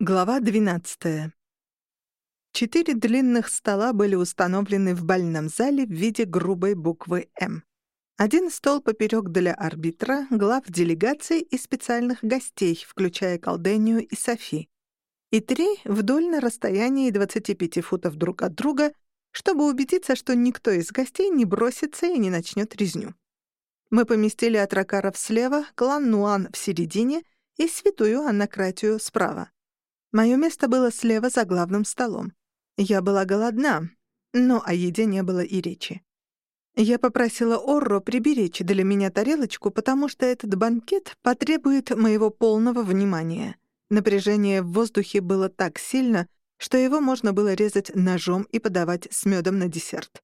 Глава 12. Четыре длинных стола были установлены в бальном зале в виде грубой буквы «М». Один стол поперек для арбитра, глав делегаций и специальных гостей, включая Колдению и Софи. И три вдоль на расстоянии 25 футов друг от друга, чтобы убедиться, что никто из гостей не бросится и не начнет резню. Мы поместили Атракаров слева, клан Нуан в середине и святую Аннакратию справа. Мое место было слева за главным столом. Я была голодна, но о еде не было и речи. Я попросила Орро приберечь для меня тарелочку, потому что этот банкет потребует моего полного внимания. Напряжение в воздухе было так сильно, что его можно было резать ножом и подавать с медом на десерт.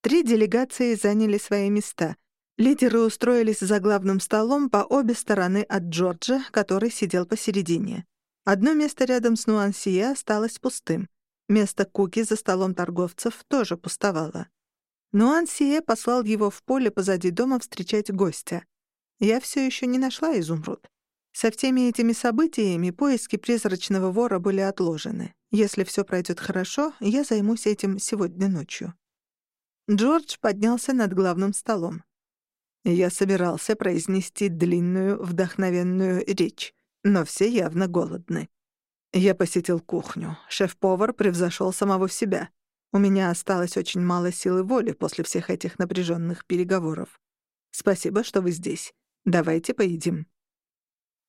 Три делегации заняли свои места. Лидеры устроились за главным столом по обе стороны от Джорджа, который сидел посередине. Одно место рядом с Нуансие осталось пустым. Место Куки за столом торговцев тоже пустовало. Нуансие послал его в поле позади дома встречать гостя. Я все еще не нашла изумруд. Со всеми этими событиями поиски призрачного вора были отложены. Если все пройдет хорошо, я займусь этим сегодня ночью. Джордж поднялся над главным столом. Я собирался произнести длинную, вдохновенную речь но все явно голодны. Я посетил кухню. Шеф-повар превзошел самого себя. У меня осталось очень мало силы воли после всех этих напряженных переговоров. Спасибо, что вы здесь. Давайте поедим.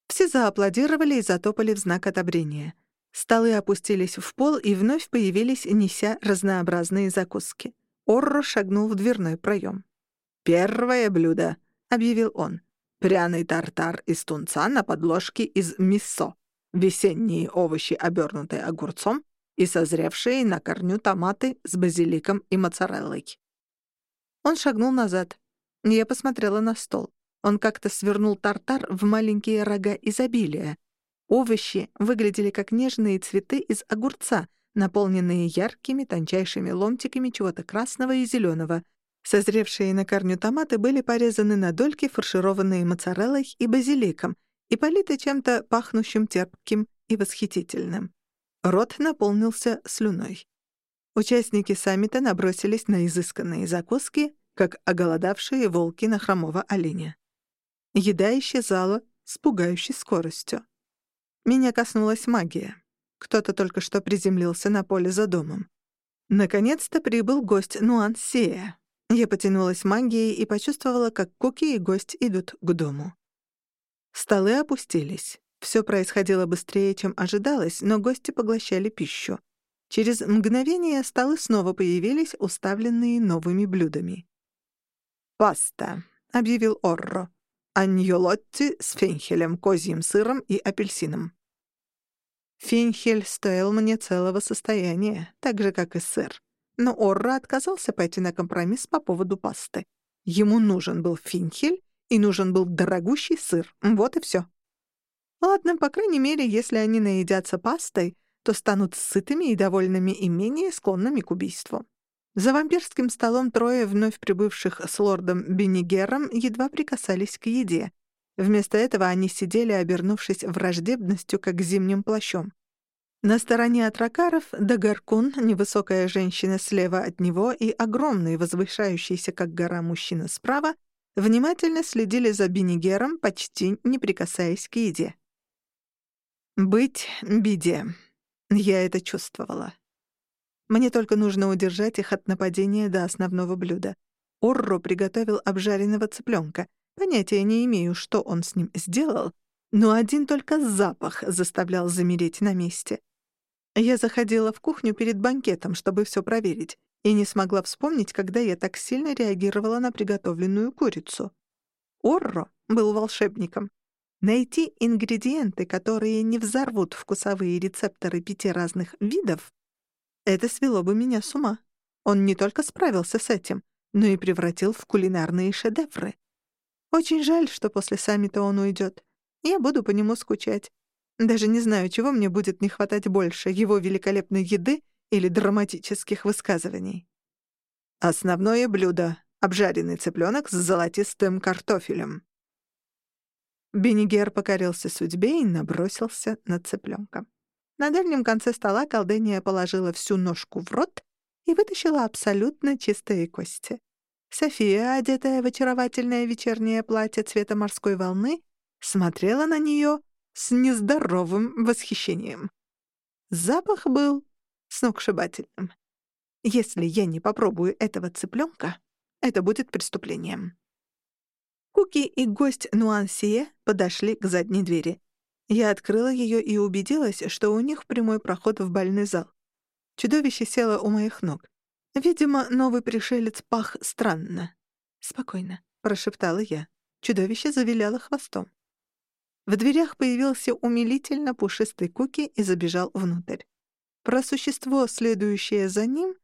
Все зааплодировали и затопали в знак одобрения. Столы опустились в пол и вновь появились, неся разнообразные закуски. Орро шагнул в дверной проем. «Первое блюдо», — объявил он. Пряный тартар из тунца на подложке из миссо, весенние овощи, обернутые огурцом, и созревшие на корню томаты с базиликом и моцареллой. Он шагнул назад. Я посмотрела на стол. Он как-то свернул тартар в маленькие рога изобилия. Овощи выглядели как нежные цветы из огурца, наполненные яркими тончайшими ломтиками чего-то красного и зеленого, Созревшие на корню томаты были порезаны на дольки, фаршированные моцареллой и базиликом, и политы чем-то пахнущим терпким и восхитительным. Рот наполнился слюной. Участники саммита набросились на изысканные закуски, как оголодавшие волки на хромого оленя. Еда исчезала с пугающей скоростью. Меня коснулась магия. Кто-то только что приземлился на поле за домом. Наконец-то прибыл гость Нуансея. Я потянулась магией и почувствовала, как Куки и гость идут к дому. Столы опустились. Все происходило быстрее, чем ожидалось, но гости поглощали пищу. Через мгновение столы снова появились, уставленные новыми блюдами. «Паста», — объявил Орро. «Аньолотти с фенхелем, козьим сыром и апельсином». Фенхель стоил мне целого состояния, так же, как и сыр. Но Орра отказался пойти на компромисс по поводу пасты. Ему нужен был финхель и нужен был дорогущий сыр. Вот и все. Ладно, по крайней мере, если они наедятся пастой, то станут сытыми и довольными и менее склонными к убийству. За вампирским столом трое вновь прибывших с лордом Беннигером едва прикасались к еде. Вместо этого они сидели, обернувшись враждебностью, как зимним плащом. На стороне Атракаров Дагаркун, невысокая женщина слева от него и огромный, возвышающийся как гора мужчина справа, внимательно следили за Бенигером, почти не прикасаясь к еде. «Быть беде». Я это чувствовала. Мне только нужно удержать их от нападения до основного блюда. Орро приготовил обжаренного цыпленка. Понятия не имею, что он с ним сделал, но один только запах заставлял замереть на месте. Я заходила в кухню перед банкетом, чтобы все проверить, и не смогла вспомнить, когда я так сильно реагировала на приготовленную курицу. Орро был волшебником. Найти ингредиенты, которые не взорвут вкусовые рецепторы пяти разных видов, это свело бы меня с ума. Он не только справился с этим, но и превратил в кулинарные шедевры. Очень жаль, что после саммита он уйдет. Я буду по нему скучать. Даже не знаю, чего мне будет не хватать больше, его великолепной еды или драматических высказываний. Основное блюдо — обжаренный цыпленок с золотистым картофелем. Бенигер покорился судьбе и набросился на цыпленка. На дальнем конце стола колдыния положила всю ножку в рот и вытащила абсолютно чистые кости. София, одетая в очаровательное вечернее платье цвета морской волны, смотрела на нее с нездоровым восхищением. Запах был сногсшибательным. Если я не попробую этого цыпленка, это будет преступлением. Куки и гость Нуансие подошли к задней двери. Я открыла ее и убедилась, что у них прямой проход в бальный зал. Чудовище село у моих ног. Видимо, новый пришелец пах странно. «Спокойно», — прошептала я. Чудовище завиляло хвостом. В дверях появился умилительно пушистый Куки и забежал внутрь. Про существо, следующее за ним,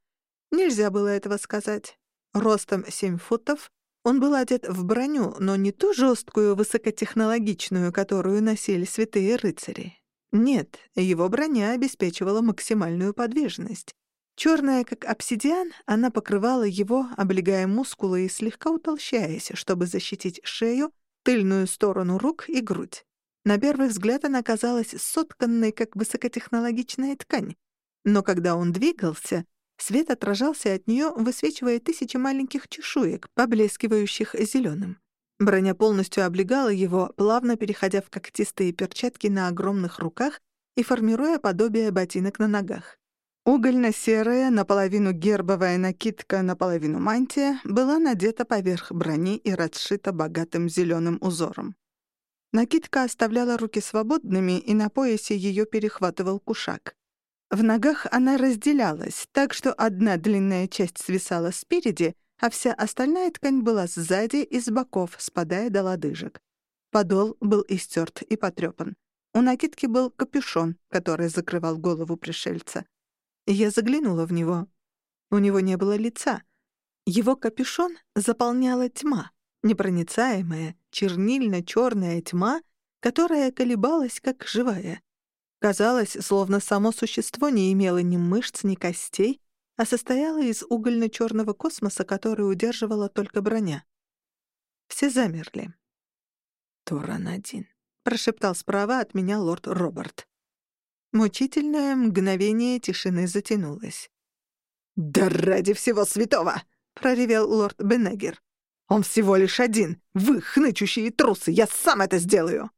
Нельзя было этого сказать. Ростом семь футов, он был одет в броню, но не ту жесткую, высокотехнологичную, которую носили святые рыцари. Нет, его броня обеспечивала максимальную подвижность. Черная, как обсидиан, она покрывала его, облегая мускулы и слегка утолщаясь, чтобы защитить шею, тыльную сторону рук и грудь. На первый взгляд она казалась сотканной, как высокотехнологичная ткань. Но когда он двигался, Свет отражался от нее, высвечивая тысячи маленьких чешуек, поблескивающих зеленым. Броня полностью облегала его, плавно переходя в когтистые перчатки на огромных руках и формируя подобие ботинок на ногах. Угольно-серая, наполовину гербовая накидка, наполовину мантия была надета поверх брони и расшита богатым зеленым узором. Накидка оставляла руки свободными, и на поясе ее перехватывал кушак. В ногах она разделялась, так что одна длинная часть свисала спереди, а вся остальная ткань была сзади и с боков, спадая до лодыжек. Подол был истерт и потрепан. У накидки был капюшон, который закрывал голову пришельца. Я заглянула в него. У него не было лица. Его капюшон заполняла тьма, непроницаемая, чернильно-черная тьма, которая колебалась, как живая. Казалось, словно само существо не имело ни мышц, ни костей, а состояло из угольно-черного космоса, который удерживала только броня. Все замерли. «Туран-один», — прошептал справа от меня лорд Роберт. Мучительное мгновение тишины затянулось. «Да ради всего святого!» — проревел лорд Бенегер. «Он всего лишь один! Вы, хнычущие трусы! Я сам это сделаю!»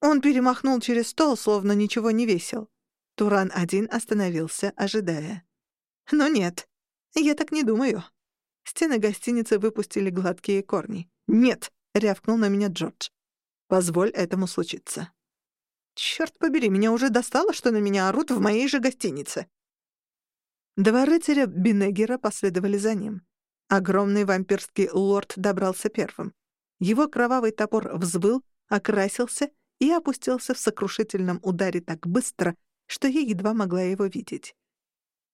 Он перемахнул через стол, словно ничего не весил. Туран-1 остановился, ожидая. Но нет, я так не думаю. Стены гостиницы выпустили гладкие корни. «Нет!» — рявкнул на меня Джордж. «Позволь этому случиться». «Чёрт побери, меня уже достало, что на меня орут в моей же гостинице». Два рыцаря Бинегера последовали за ним. Огромный вампирский лорд добрался первым. Его кровавый топор взвыл, окрасился и опустился в сокрушительном ударе так быстро, что я едва могла его видеть.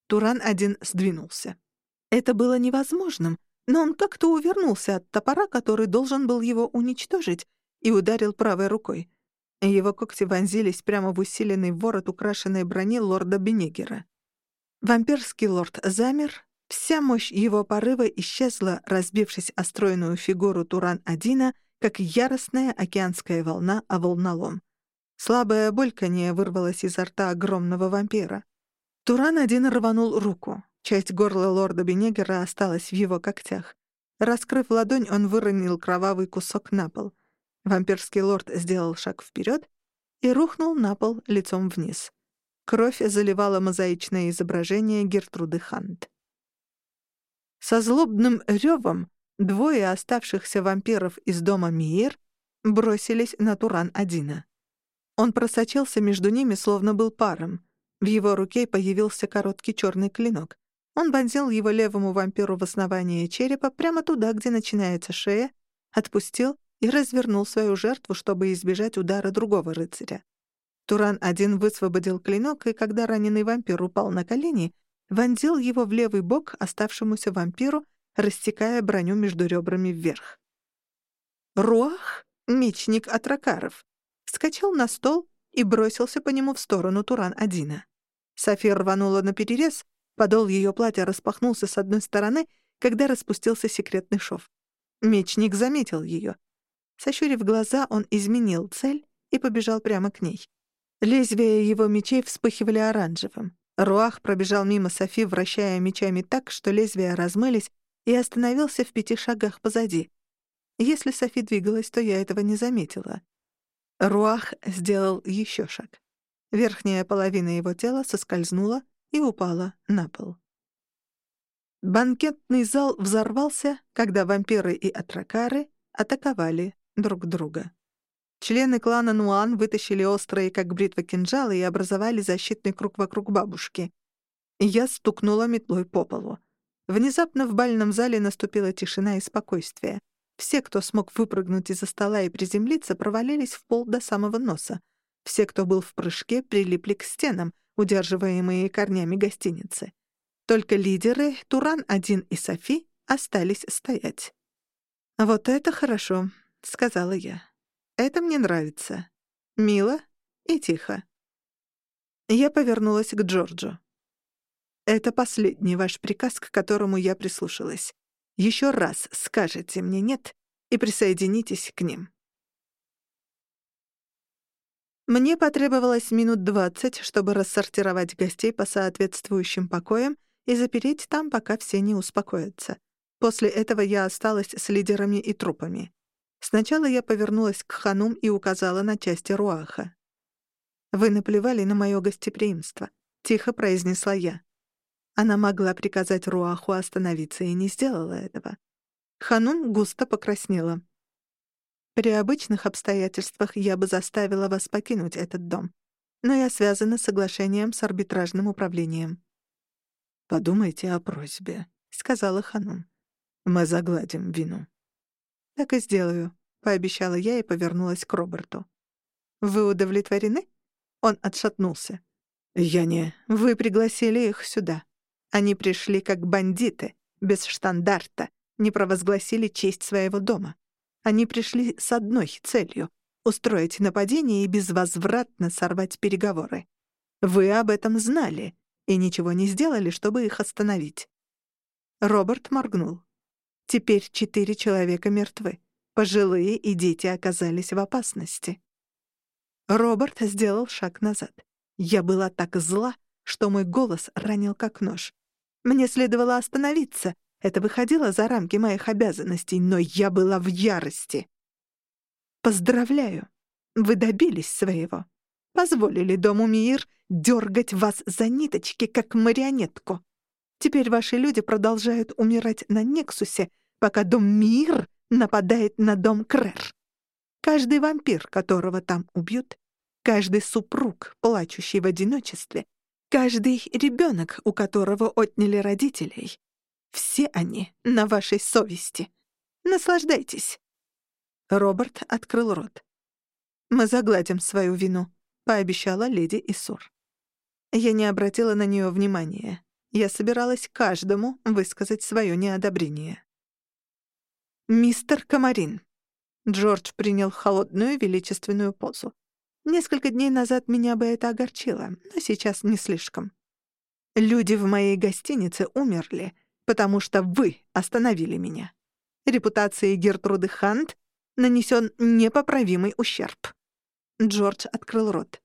Туран один сдвинулся. Это было невозможным, но он как-то увернулся от топора, который должен был его уничтожить, и ударил правой рукой. Его когти вонзились прямо в усиленный ворот украшенной брони лорда Бенегера. Вампирский лорд замер, вся мощь его порыва исчезла, разбившись о стройную фигуру Туран-Адина — как яростная океанская волна о волнолом. Слабое бульканье вырвалось изо рта огромного вампира. Туран один рванул руку. Часть горла лорда Бенегера осталась в его когтях. Раскрыв ладонь, он выронил кровавый кусок на пол. Вампирский лорд сделал шаг вперед и рухнул на пол лицом вниз. Кровь заливала мозаичное изображение Гертруды Хант. Со злобным ревом Двое оставшихся вампиров из дома Миер бросились на Туран-Адина. Он просочился между ними, словно был паром. В его руке появился короткий черный клинок. Он вонзил его левому вампиру в основание черепа прямо туда, где начинается шея, отпустил и развернул свою жертву, чтобы избежать удара другого рыцаря. Туран-один высвободил клинок, и когда раненый вампир упал на колени, вонзил его в левый бок оставшемуся вампиру, растекая броню между ребрами вверх. Руах, мечник Атракаров, вскочил на стол и бросился по нему в сторону Туран-Адина. София рванула на перерез, подол ее платья распахнулся с одной стороны, когда распустился секретный шов. Мечник заметил ее. Сощурив глаза, он изменил цель и побежал прямо к ней. Лезвия его мечей вспыхивали оранжевым. Руах пробежал мимо Софи, вращая мечами так, что лезвия размылись, и остановился в пяти шагах позади. Если Софи двигалась, то я этого не заметила. Руах сделал еще шаг. Верхняя половина его тела соскользнула и упала на пол. Банкетный зал взорвался, когда вампиры и атракары атаковали друг друга. Члены клана Нуан вытащили острые, как бритва, кинжалы и образовали защитный круг вокруг бабушки. Я стукнула метлой по полу. Внезапно в бальном зале наступила тишина и спокойствие. Все, кто смог выпрыгнуть из-за стола и приземлиться, провалились в пол до самого носа. Все, кто был в прыжке, прилипли к стенам, удерживаемые корнями гостиницы. Только лидеры, Туран-1 и Софи, остались стоять. «Вот это хорошо», — сказала я. «Это мне нравится. Мило и тихо». Я повернулась к Джорджу. «Это последний ваш приказ, к которому я прислушалась. Еще раз скажете мне «нет» и присоединитесь к ним». Мне потребовалось минут двадцать, чтобы рассортировать гостей по соответствующим покоям и запереть там, пока все не успокоятся. После этого я осталась с лидерами и трупами. Сначала я повернулась к Ханум и указала на части Руаха. «Вы наплевали на моё гостеприимство», — тихо произнесла я. Она могла приказать Руаху остановиться и не сделала этого. Ханум густо покраснела. «При обычных обстоятельствах я бы заставила вас покинуть этот дом, но я связана соглашением с арбитражным управлением. «Подумайте о просьбе», — сказала Ханум. «Мы загладим вину». «Так и сделаю», — пообещала я и повернулась к Роберту. «Вы удовлетворены?» Он отшатнулся. «Я не... Вы пригласили их сюда. Они пришли как бандиты, без штандарта, не провозгласили честь своего дома. Они пришли с одной целью — устроить нападение и безвозвратно сорвать переговоры. Вы об этом знали, и ничего не сделали, чтобы их остановить. Роберт моргнул. Теперь четыре человека мертвы. Пожилые и дети оказались в опасности. Роберт сделал шаг назад. Я была так зла, что мой голос ранил как нож. Мне следовало остановиться. Это выходило за рамки моих обязанностей, но я была в ярости. Поздравляю. Вы добились своего. Позволили дому Мир дергать вас за ниточки, как марионетку. Теперь ваши люди продолжают умирать на Нексусе, пока дом Мир нападает на дом Крэр. Каждый вампир, которого там убьют, каждый супруг, плачущий в одиночестве, каждый ребенок, у которого отняли родителей, все они на вашей совести. Наслаждайтесь. Роберт открыл рот. Мы загладим свою вину, пообещала леди Исур. Я не обратила на нее внимания. Я собиралась каждому высказать свое неодобрение. «Мистер Камарин». Джордж принял холодную величественную позу. Несколько дней назад меня бы это огорчило, но сейчас не слишком. Люди в моей гостинице умерли, потому что вы остановили меня. Репутации Гертруды Хант нанесен непоправимый ущерб. Джордж открыл рот.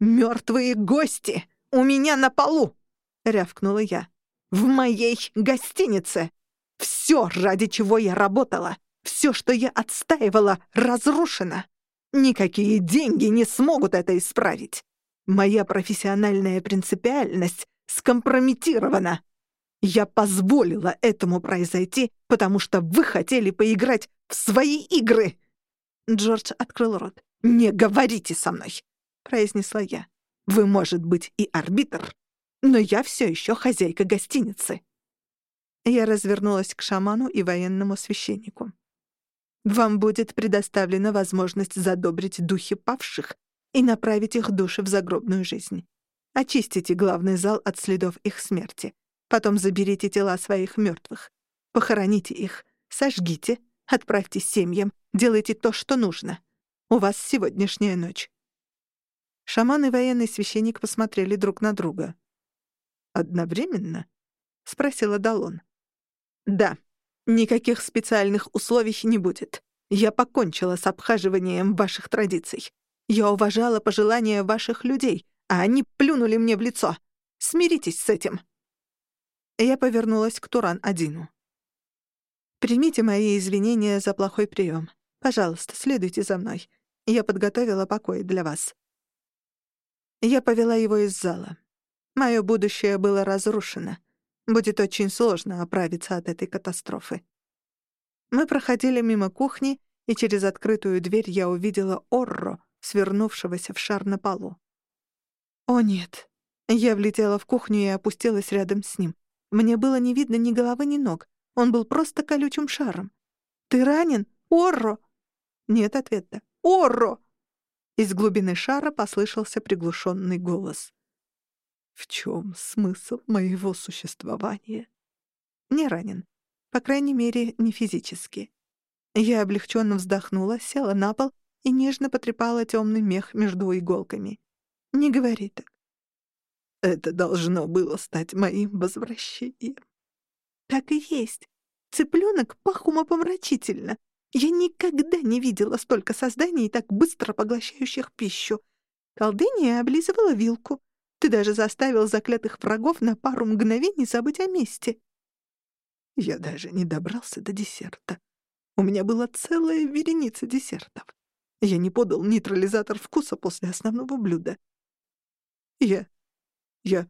«Мёртвые гости! У меня на полу!» — рявкнула я. «В моей гостинице! Всё, ради чего я работала, всё, что я отстаивала, разрушено! Никакие деньги не смогут это исправить! Моя профессиональная принципиальность скомпрометирована! Я позволила этому произойти, потому что вы хотели поиграть в свои игры!» Джордж открыл рот. «Не говорите со мной произнесла я. «Вы, может быть, и арбитр, но я все еще хозяйка гостиницы». Я развернулась к шаману и военному священнику. «Вам будет предоставлена возможность задобрить духи павших и направить их души в загробную жизнь. Очистите главный зал от следов их смерти. Потом заберите тела своих мертвых. Похороните их, сожгите, отправьте семьям, делайте то, что нужно. У вас сегодняшняя ночь. Шаман и военный священник посмотрели друг на друга. «Одновременно?» — спросила Далон. «Да. Никаких специальных условий не будет. Я покончила с обхаживанием ваших традиций. Я уважала пожелания ваших людей, а они плюнули мне в лицо. Смиритесь с этим». Я повернулась к Туран-Адину. «Примите мои извинения за плохой прием. Пожалуйста, следуйте за мной. Я подготовила покой для вас». Я повела его из зала. Мое будущее было разрушено. Будет очень сложно оправиться от этой катастрофы. Мы проходили мимо кухни, и через открытую дверь я увидела Орро, свернувшегося в шар на полу. О нет. Я влетела в кухню и опустилась рядом с ним. Мне было не видно ни головы, ни ног. Он был просто колючим шаром. «Ты ранен? Орро!» Нет ответа. «Орро!» Из глубины шара послышался приглушенный голос. «В чем смысл моего существования?» «Не ранен. По крайней мере, не физически». Я облегченно вздохнула, села на пол и нежно потрепала темный мех между иголками. «Не говори так. Это должно было стать моим возвращением». «Так и есть. Цыпленок пах умопомрачительно. Я никогда не видела столько созданий, так быстро поглощающих пищу. Колдыня облизывала вилку. Ты даже заставил заклятых врагов на пару мгновений забыть о месте. Я даже не добрался до десерта. У меня была целая вереница десертов. Я не подал нейтрализатор вкуса после основного блюда. Я... я...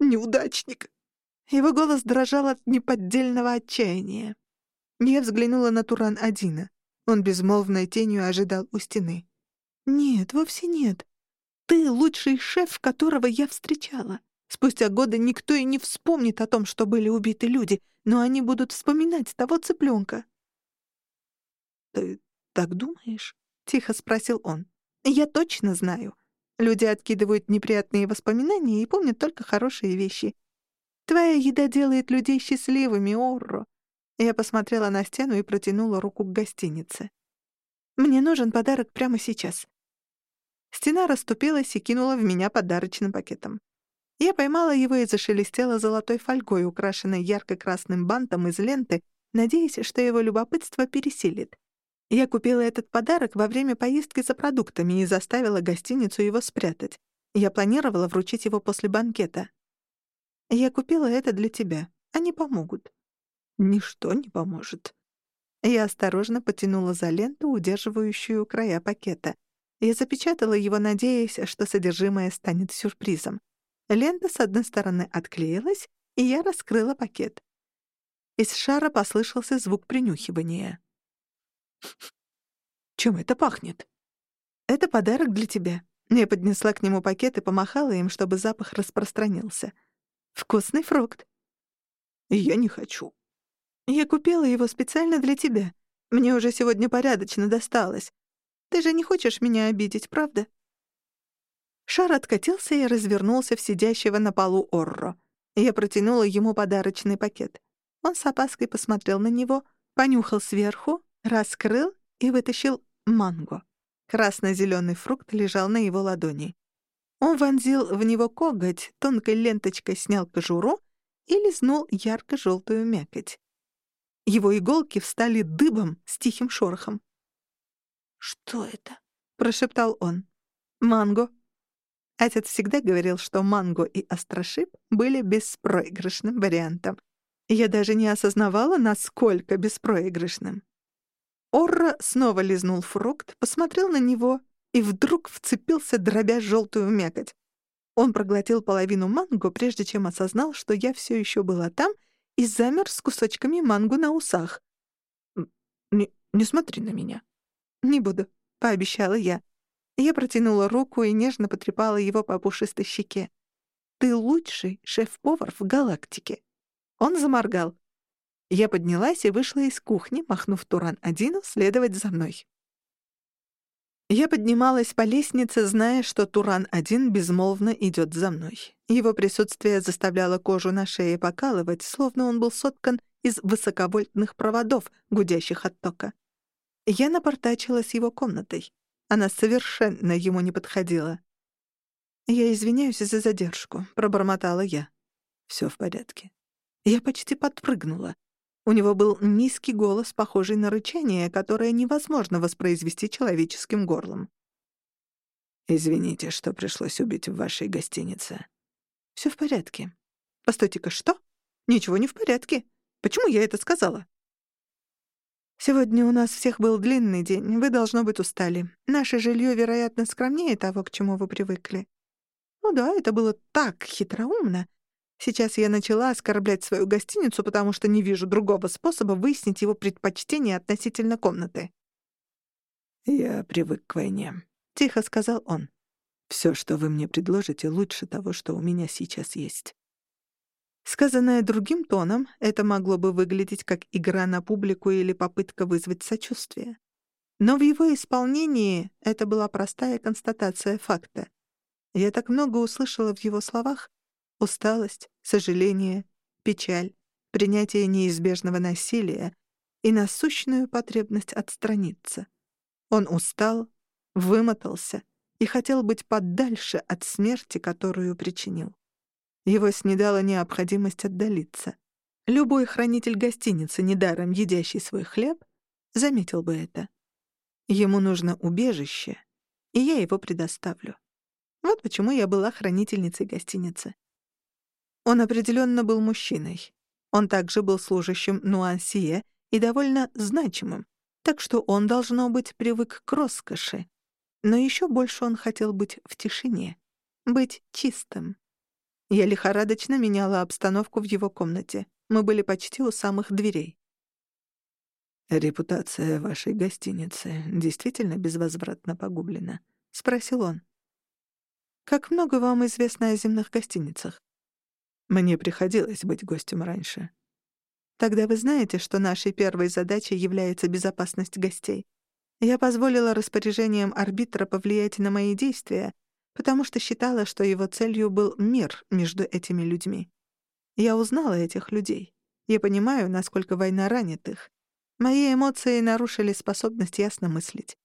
неудачник. Его голос дрожал от неподдельного отчаяния. Я взглянула на Туран-Адина. Он безмолвной тенью ожидал у стены. «Нет, вовсе нет. Ты лучший шеф, которого я встречала. Спустя годы никто и не вспомнит о том, что были убиты люди, но они будут вспоминать того цыпленка. «Ты так думаешь?» — тихо спросил он. «Я точно знаю. Люди откидывают неприятные воспоминания и помнят только хорошие вещи. Твоя еда делает людей счастливыми, Орро». Я посмотрела на стену и протянула руку к гостинице. «Мне нужен подарок прямо сейчас». Стена расступилась и кинула в меня подарочным пакетом. Я поймала его и зашелестела золотой фольгой, украшенной ярко-красным бантом из ленты, надеясь, что его любопытство пересилит. Я купила этот подарок во время поездки за продуктами и заставила гостиницу его спрятать. Я планировала вручить его после банкета. Я купила это для тебя. Они помогут. Ничто не поможет. Я осторожно потянула за ленту, удерживающую края пакета. Я запечатала его, надеясь, что содержимое станет сюрпризом. Лента с одной стороны отклеилась, и я раскрыла пакет. Из шара послышался звук принюхивания. Чем это пахнет? Это подарок для тебя. Я поднесла к нему пакет и помахала им, чтобы запах распространился. Вкусный фрукт. Я не хочу. Я купила его специально для тебя. Мне уже сегодня порядочно досталось. Ты же не хочешь меня обидеть, правда? Шар откатился и развернулся в сидящего на полу Орро. Я протянула ему подарочный пакет. Он с опаской посмотрел на него, понюхал сверху, раскрыл и вытащил манго. Красно-зелёный фрукт лежал на его ладони. Он вонзил в него коготь, тонкой ленточкой снял кожуру и лизнул ярко-желтую мякоть. Его иголки встали дыбом с тихим шорохом. «Что это?» — прошептал он. «Манго». Отец всегда говорил, что манго и острошип были беспроигрышным вариантом. Я даже не осознавала, насколько беспроигрышным. Орра снова лизнул фрукт, посмотрел на него и вдруг вцепился, дробя желтую мякоть. Он проглотил половину манго, прежде чем осознал, что я все еще была там, и замер с кусочками манго на усах. «Не, не смотри на меня». «Не буду», — пообещала я. Я протянула руку и нежно потрепала его по пушистой щеке. «Ты лучший шеф-повар в галактике». Он заморгал. Я поднялась и вышла из кухни, махнув Туран-Адину следовать за мной. Я поднималась по лестнице, зная, что Туран-1 безмолвно идет за мной. Его присутствие заставляло кожу на шее покалывать, словно он был соткан из высоковольтных проводов, гудящих от тока. Я напортачила с его комнатой. Она совершенно ему не подходила. «Я извиняюсь за задержку», — пробормотала я. «Всё в порядке». Я почти подпрыгнула. У него был низкий голос, похожий на рычание, которое невозможно воспроизвести человеческим горлом. «Извините, что пришлось убить в вашей гостинице». Все в порядке». «Постойте-ка, что? Ничего не в порядке. Почему я это сказала?» «Сегодня у нас всех был длинный день. Вы, должно быть, устали. Наше жилье, вероятно, скромнее того, к чему вы привыкли». «Ну да, это было так хитроумно. Сейчас я начала оскорблять свою гостиницу, потому что не вижу другого способа выяснить его предпочтение относительно комнаты». «Я привык к войне», — тихо сказал он. «Всё, что вы мне предложите, лучше того, что у меня сейчас есть». Сказанное другим тоном, это могло бы выглядеть как игра на публику или попытка вызвать сочувствие. Но в его исполнении это была простая констатация факта. Я так много услышала в его словах усталость, сожаление, печаль, принятие неизбежного насилия и насущную потребность отстраниться. Он устал, вымотался и хотел быть подальше от смерти, которую причинил. Его снедала необходимость отдалиться. Любой хранитель гостиницы, недаром едящий свой хлеб, заметил бы это. Ему нужно убежище, и я его предоставлю. Вот почему я была хранительницей гостиницы. Он определенно был мужчиной. Он также был служащим нуансье и довольно значимым, так что он, должно быть, привык к роскоши. Но еще больше он хотел быть в тишине, быть чистым. Я лихорадочно меняла обстановку в его комнате. Мы были почти у самых дверей. «Репутация вашей гостиницы действительно безвозвратно погублена?» — спросил он. «Как много вам известно о земных гостиницах?» «Мне приходилось быть гостем раньше». «Тогда вы знаете, что нашей первой задачей является безопасность гостей. Я позволила распоряжениям арбитра повлиять на мои действия, потому что считала, что его целью был мир между этими людьми. Я узнала этих людей. Я понимаю, насколько война ранит их. Мои эмоции нарушили способность ясно мыслить.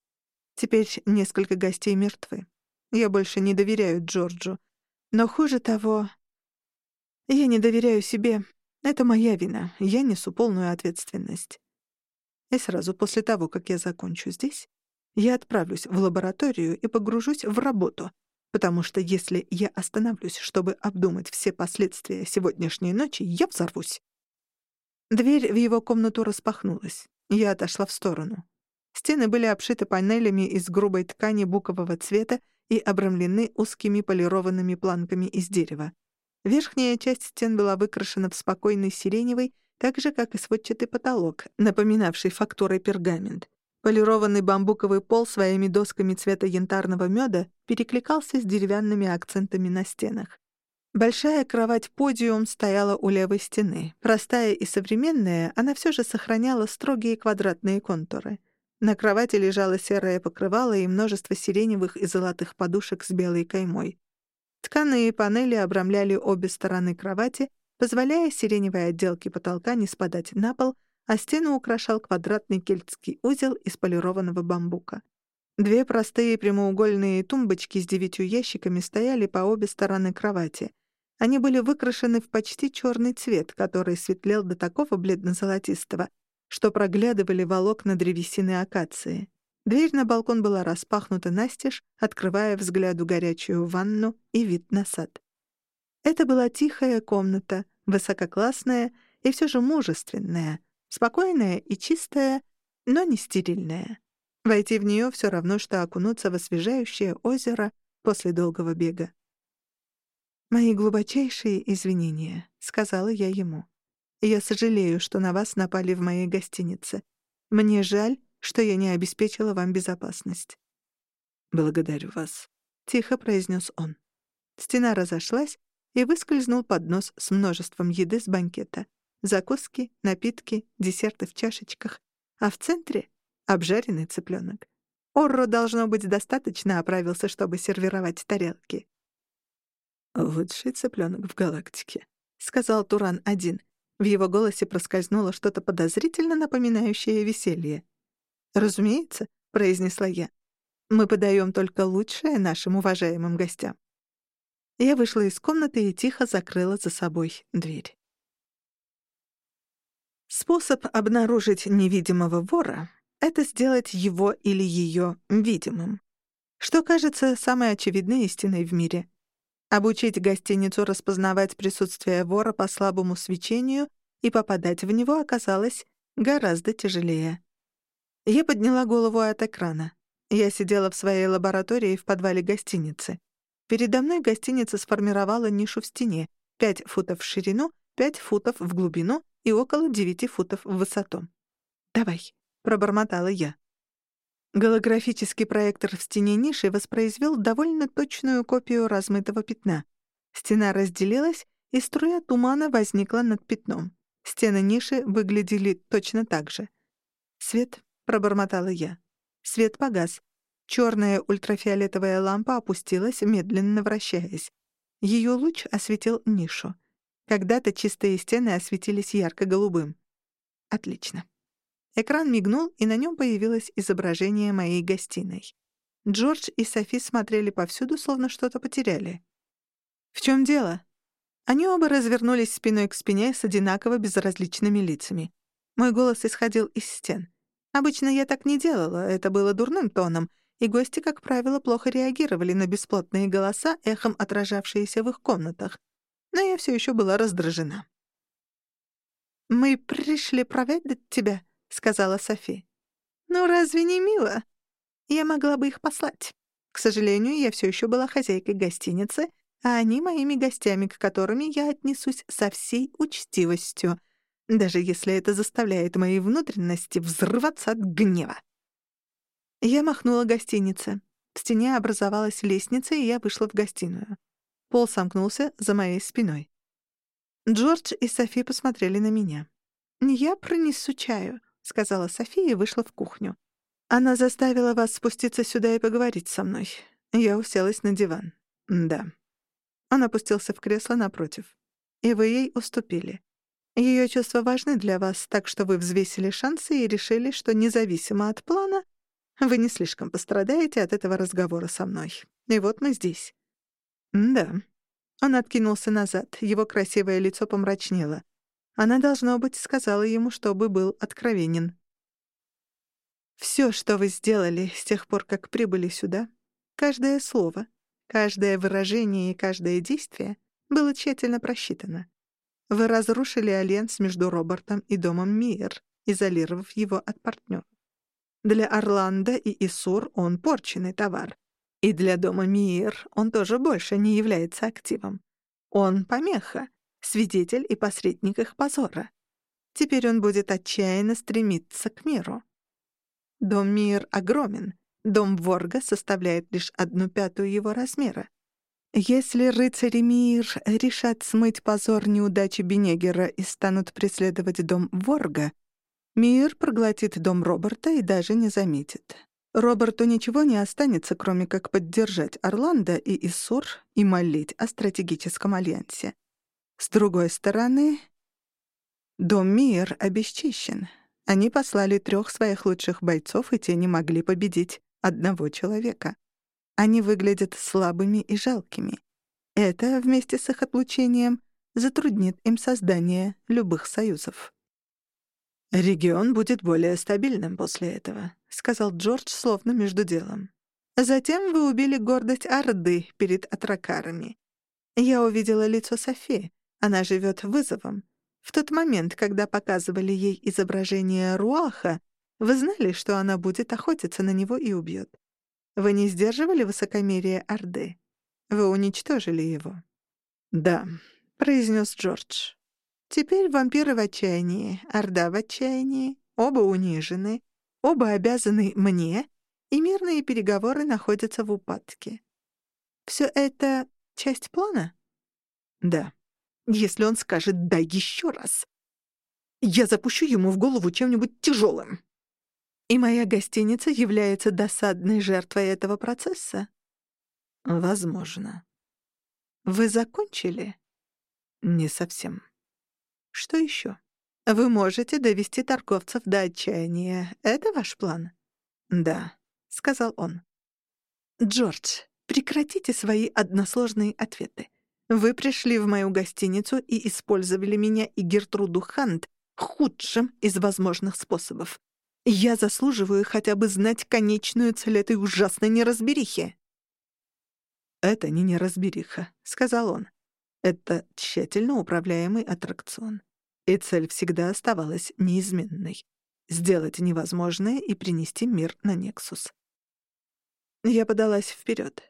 Теперь несколько гостей мертвы. Я больше не доверяю Джорджу. Но хуже того, я не доверяю себе. Это моя вина. Я несу полную ответственность. И сразу после того, как я закончу здесь, я отправлюсь в лабораторию и погружусь в работу — потому что если я остановлюсь, чтобы обдумать все последствия сегодняшней ночи, я взорвусь. Дверь в его комнату распахнулась. Я отошла в сторону. Стены были обшиты панелями из грубой ткани букового цвета и обрамлены узкими полированными планками из дерева. Верхняя часть стен была выкрашена в спокойный сиреневый, так же, как и сводчатый потолок, напоминавший фактурой пергамент. Полированный бамбуковый пол своими досками цвета янтарного меда перекликался с деревянными акцентами на стенах. Большая кровать-подиум стояла у левой стены. Простая и современная, она все же сохраняла строгие квадратные контуры. На кровати лежало серое покрывало и множество сиреневых и золотых подушек с белой каймой. Тканые панели обрамляли обе стороны кровати, позволяя сиреневой отделке потолка не спадать на пол — а стену украшал квадратный кельтский узел из полированного бамбука. Две простые прямоугольные тумбочки с девятью ящиками стояли по обе стороны кровати. Они были выкрашены в почти черный цвет, который светлел до такого бледно-золотистого, что проглядывали волокна древесины акации. Дверь на балкон была распахнута настежь, открывая взгляду горячую ванну и вид на сад. Это была тихая комната, высококлассная и все же мужественная — Спокойная и чистая, но не стерильная. Войти в нее все равно, что окунуться в освежающее озеро после долгого бега. «Мои глубочайшие извинения», — сказала я ему. «Я сожалею, что на вас напали в моей гостинице. Мне жаль, что я не обеспечила вам безопасность». «Благодарю вас», — тихо произнес он. Стена разошлась, и выскользнул поднос с множеством еды с банкета закуски, напитки, десерты в чашечках, а в центре — обжаренный цыпленок. Орро, должно быть, достаточно оправился, чтобы сервировать тарелки. «Лучший цыпленок в галактике», — сказал Туран-1. В его голосе проскользнуло что-то подозрительно напоминающее веселье. «Разумеется», — произнесла я. «Мы подаем только лучшее нашим уважаемым гостям». Я вышла из комнаты и тихо закрыла за собой дверь. Способ обнаружить невидимого вора — это сделать его или ее видимым. Что кажется самой очевидной истиной в мире. Обучить гостиницу распознавать присутствие вора по слабому свечению и попадать в него оказалось гораздо тяжелее. Я подняла голову от экрана. Я сидела в своей лаборатории в подвале гостиницы. Передо мной гостиница сформировала нишу в стене, 5 футов в ширину, 5 футов в глубину и около 9 футов в высоту. «Давай», — пробормотала я. Голографический проектор в стене ниши воспроизвел довольно точную копию размытого пятна. Стена разделилась, и струя тумана возникла над пятном. Стены ниши выглядели точно так же. «Свет», — пробормотала я. Свет погас. Черная ультрафиолетовая лампа опустилась, медленно вращаясь. Ее луч осветил нишу. Когда-то чистые стены осветились ярко-голубым. Отлично. Экран мигнул, и на нем появилось изображение моей гостиной. Джордж и Софи смотрели повсюду, словно что-то потеряли. «В чем дело?» Они оба развернулись спиной к спине с одинаково безразличными лицами. Мой голос исходил из стен. Обычно я так не делала, это было дурным тоном, и гости, как правило, плохо реагировали на бесплотные голоса, эхом отражавшиеся в их комнатах. Но я все еще была раздражена. «Мы пришли проведать тебя», — сказала Софи. «Ну разве не мило? Я могла бы их послать. К сожалению, я все еще была хозяйкой гостиницы, а они моими гостями, к которым я отнесусь со всей учтивостью, даже если это заставляет мои внутренности взрываться от гнева». Я махнула гостинице. В стене образовалась лестница, и я вышла в гостиную. Пол сомкнулся за моей спиной. Джордж и Софи посмотрели на меня. «Я пронесу чаю», — сказала София и вышла в кухню. «Она заставила вас спуститься сюда и поговорить со мной». Я уселась на диван. «Да». Он опустился в кресло напротив. «И вы ей уступили. Ее чувства важны для вас, так что вы взвесили шансы и решили, что независимо от плана, вы не слишком пострадаете от этого разговора со мной. И вот мы здесь». «Да». Он откинулся назад, его красивое лицо помрачнело. Она, должно быть, сказала ему, чтобы был откровенен. «Все, что вы сделали с тех пор, как прибыли сюда, каждое слово, каждое выражение и каждое действие было тщательно просчитано. Вы разрушили альянс между Робертом и домом Миер, изолировав его от партнеров. Для Орландо и Исур он порченный товар. И для дома Миер он тоже больше не является активом. Он помеха, свидетель и посредник их позора. Теперь он будет отчаянно стремиться к миру. Дом Мир огромен, дом Ворга составляет лишь одну пятую его размера. Если рыцари Мир решат смыть позор неудачи Бенегера и станут преследовать дом Ворга, Мир проглотит дом Роберта и даже не заметит. Роберту ничего не останется, кроме как поддержать Орландо и Иссур и молить о стратегическом альянсе. С другой стороны, дом Мир обесчищен. Они послали трех своих лучших бойцов, и те не могли победить одного человека. Они выглядят слабыми и жалкими. Это, вместе с их отлучением, затруднит им создание любых союзов. «Регион будет более стабильным после этого», — сказал Джордж словно между делом. «Затем вы убили гордость Орды перед Атракарами. Я увидела лицо Софии. Она живет вызовом. В тот момент, когда показывали ей изображение Руаха, вы знали, что она будет охотиться на него и убьет. Вы не сдерживали высокомерие Орды. Вы уничтожили его. «Да», — произнес Джордж. «Теперь вампиры в отчаянии, Орда в отчаянии, оба унижены, оба обязаны мне, и мирные переговоры находятся в упадке. Все это часть плана?» «Да», если он скажет «да» еще раз, я запущу ему в голову чем-нибудь тяжелым. И моя гостиница является досадной жертвой этого процесса? Возможно. Вы закончили? Не совсем. Что еще? Вы можете довести торговцев до отчаяния. Это ваш план? Да, сказал он. Джордж, прекратите свои односложные ответы. Вы пришли в мою гостиницу и использовали меня и Гертруду Хант худшим из возможных способов. Я заслуживаю хотя бы знать конечную цель этой ужасной неразберихи». «Это не неразбериха», — сказал он. «Это тщательно управляемый аттракцион. И цель всегда оставалась неизменной — сделать невозможное и принести мир на Нексус». Я подалась вперед.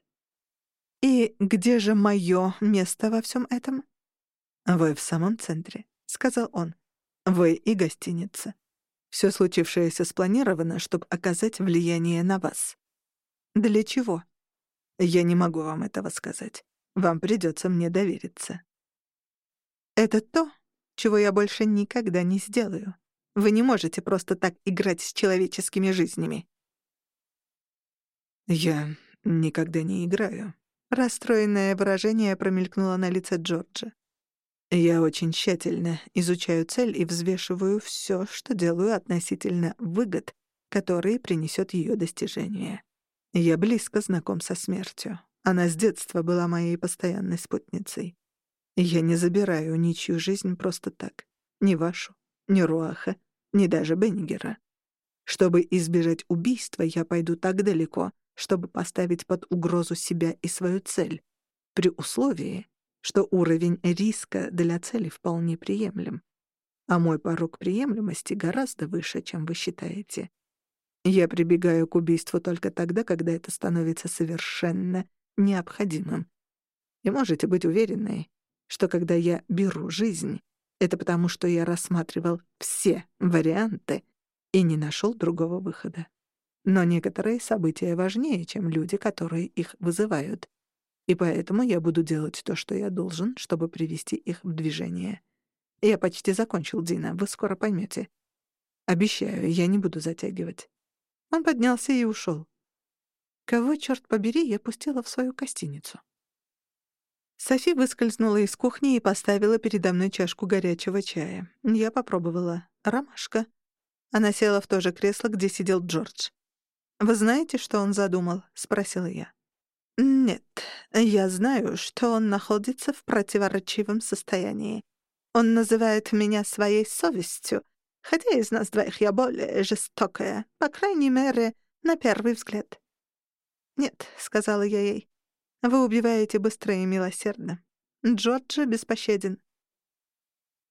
«И где же мое место во всем этом?» «Вы в самом центре», — сказал он. «Вы и гостиница. Все случившееся спланировано, чтобы оказать влияние на вас». «Для чего?» «Я не могу вам этого сказать. Вам придется мне довериться». «Это то, чего я больше никогда не сделаю. Вы не можете просто так играть с человеческими жизнями». «Я никогда не играю». Расстроенное выражение промелькнуло на лице Джорджа. «Я очень тщательно изучаю цель и взвешиваю все, что делаю относительно выгод, которые принесет ее достижение. Я близко знаком со смертью. Она с детства была моей постоянной спутницей. Я не забираю ничью жизнь просто так. Ни вашу, ни Руаха, ни даже Беннигера. Чтобы избежать убийства, я пойду так далеко, чтобы поставить под угрозу себя и свою цель, при условии, что уровень риска для цели вполне приемлем. А мой порог приемлемости гораздо выше, чем вы считаете. Я прибегаю к убийству только тогда, когда это становится совершенно необходимым. И можете быть уверены, что когда я беру жизнь, это потому, что я рассматривал все варианты и не нашел другого выхода. Но некоторые события важнее, чем люди, которые их вызывают. И поэтому я буду делать то, что я должен, чтобы привести их в движение. Я почти закончил, Дина, вы скоро поймете. Обещаю, я не буду затягивать. Он поднялся и ушел. Кого, черт побери, я пустила в свою гостиницу? Софи выскользнула из кухни и поставила передо мной чашку горячего чая. Я попробовала. Ромашка. Она села в то же кресло, где сидел Джордж. «Вы знаете, что он задумал?» — спросила я. «Нет, я знаю, что он находится в противоречивом состоянии. Он называет меня своей совестью, хотя из нас двоих я более жестокая, по крайней мере, на первый взгляд». «Нет», — сказала я ей, — «вы убиваете быстро и милосердно. Джорджи беспощаден.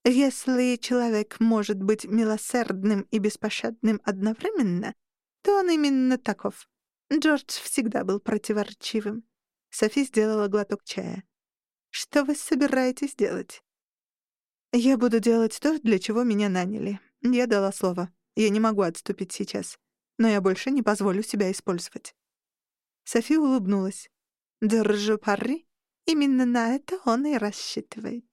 Если человек может быть милосердным и беспощадным одновременно, то он именно таков. Джордж всегда был противоречивым. Софи сделала глоток чая. «Что вы собираетесь делать?» «Я буду делать то, для чего меня наняли. Я дала слово. Я не могу отступить сейчас. Но я больше не позволю себя использовать». Софи улыбнулась. «Держу пари. Именно на это он и рассчитывает».